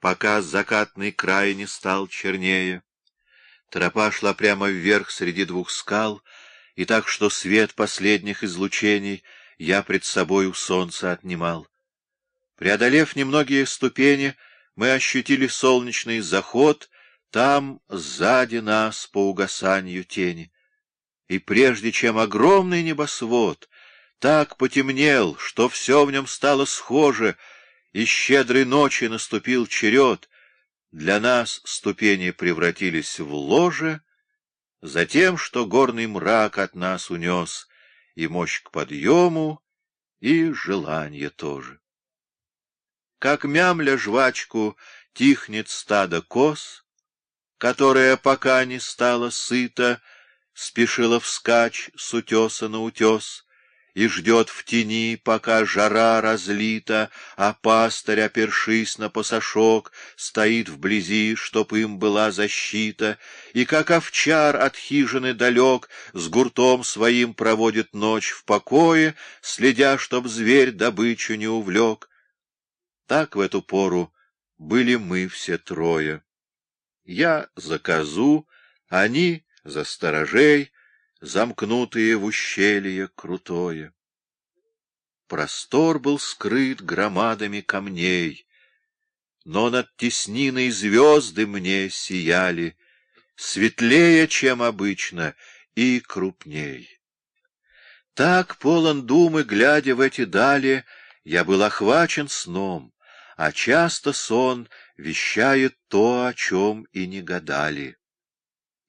пока закатный край не стал чернее. Тропа шла прямо вверх среди двух скал, и так, что свет последних излучений я пред собой у солнца отнимал. Преодолев немногие ступени, мы ощутили солнечный заход, там сзади нас по угасанию тени. И прежде чем огромный небосвод так потемнел, что все в нем стало схоже, и щедрой ночи наступил черед, для нас ступени превратились в ложе, затем, что горный мрак от нас унес и мощь к подъему, и желание тоже. Как мямля жвачку тихнет стадо коз, которая пока не стала сыта, спешила вскачь с утеса на утес, и ждет в тени, пока жара разлита, а пастырь, опершись на посошок, стоит вблизи, чтоб им была защита, и как овчар от хижины далек, с гуртом своим проводит ночь в покое, следя, чтоб зверь добычу не увлек. Так в эту пору были мы все трое. Я за козу, они за сторожей, замкнутые в ущелье крутое. Простор был скрыт громадами камней, но над тесниной звезды мне сияли, светлее, чем обычно, и крупней. Так, полон думы, глядя в эти дали, я был охвачен сном, а часто сон вещает то, о чем и не гадали.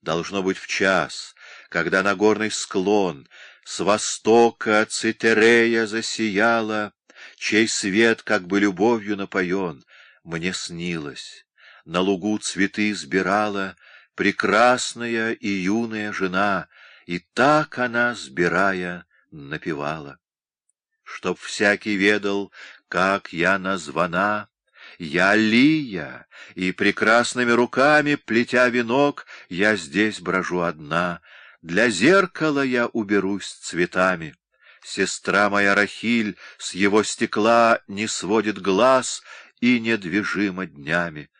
Должно быть в час, когда на горный склон с востока Цитерея засияла, чей свет как бы любовью напоен, мне снилось. На лугу цветы сбирала прекрасная и юная жена, и так она, сбирая, напевала. Чтоб всякий ведал, как я названа, я Лия, и прекрасными руками, плетя венок, я здесь брожу одна. Для зеркала я уберусь цветами. Сестра моя Рахиль с его стекла не сводит глаз и недвижима днями.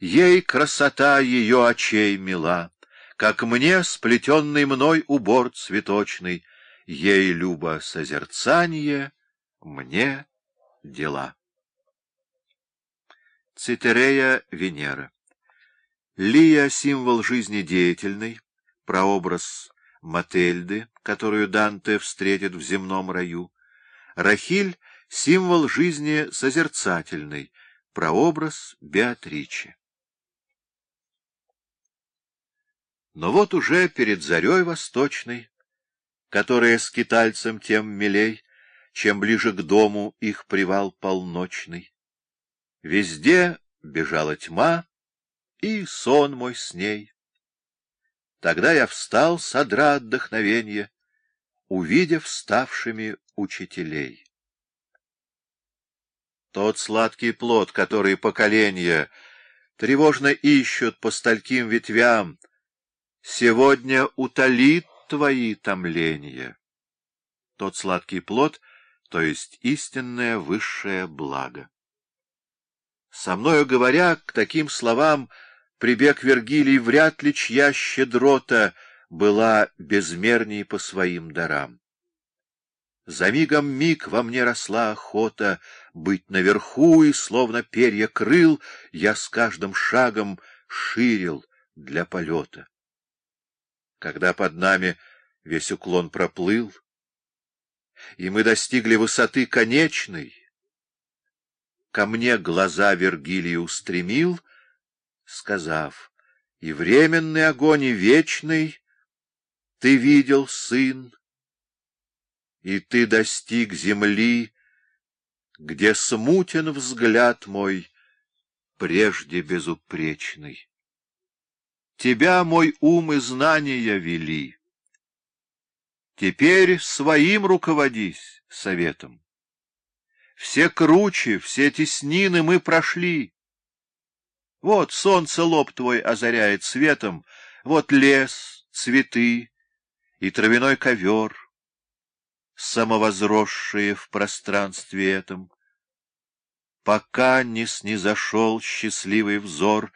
Ей красота ее очей мила, как мне сплетенный мной убор цветочный, ей любо созерцание, мне дела. Цитерея Венера. Лия — символ жизнедеятельный, прообраз Мательды, которую Данте встретит в земном раю. Рахиль — символ жизни созерцательный, прообраз Беатричи. Но вот уже перед зарей восточной, которая скитальцам тем милей, чем ближе к дому их привал полночный, Везде бежала тьма, и сон мой с ней. Тогда я встал, содра отдохновенье, увидев ставшими учителей. Тот сладкий плод, который поколения тревожно ищут по стольким ветвям, сегодня утолит твои томления. Тот сладкий плод, то есть истинное высшее благо. Со мною говоря, к таким словам прибег Вергилий вряд ли чья щедрота была безмерней по своим дарам. За мигом миг во мне росла охота быть наверху, и, словно перья крыл, я с каждым шагом ширил для полета. Когда под нами весь уклон проплыл, и мы достигли высоты конечной, ко мне глаза Вергилий устремил, сказав, «И временный огонь, и вечный ты видел, сын, и ты достиг земли, где смутен взгляд мой, прежде безупречный. Тебя мой ум и знания вели. Теперь своим руководись советом. Все круче, все теснины мы прошли. Вот солнце лоб твой озаряет светом, вот лес, цветы и травяной ковер, самовозросшие в пространстве этом. пока не снизошел счастливый взор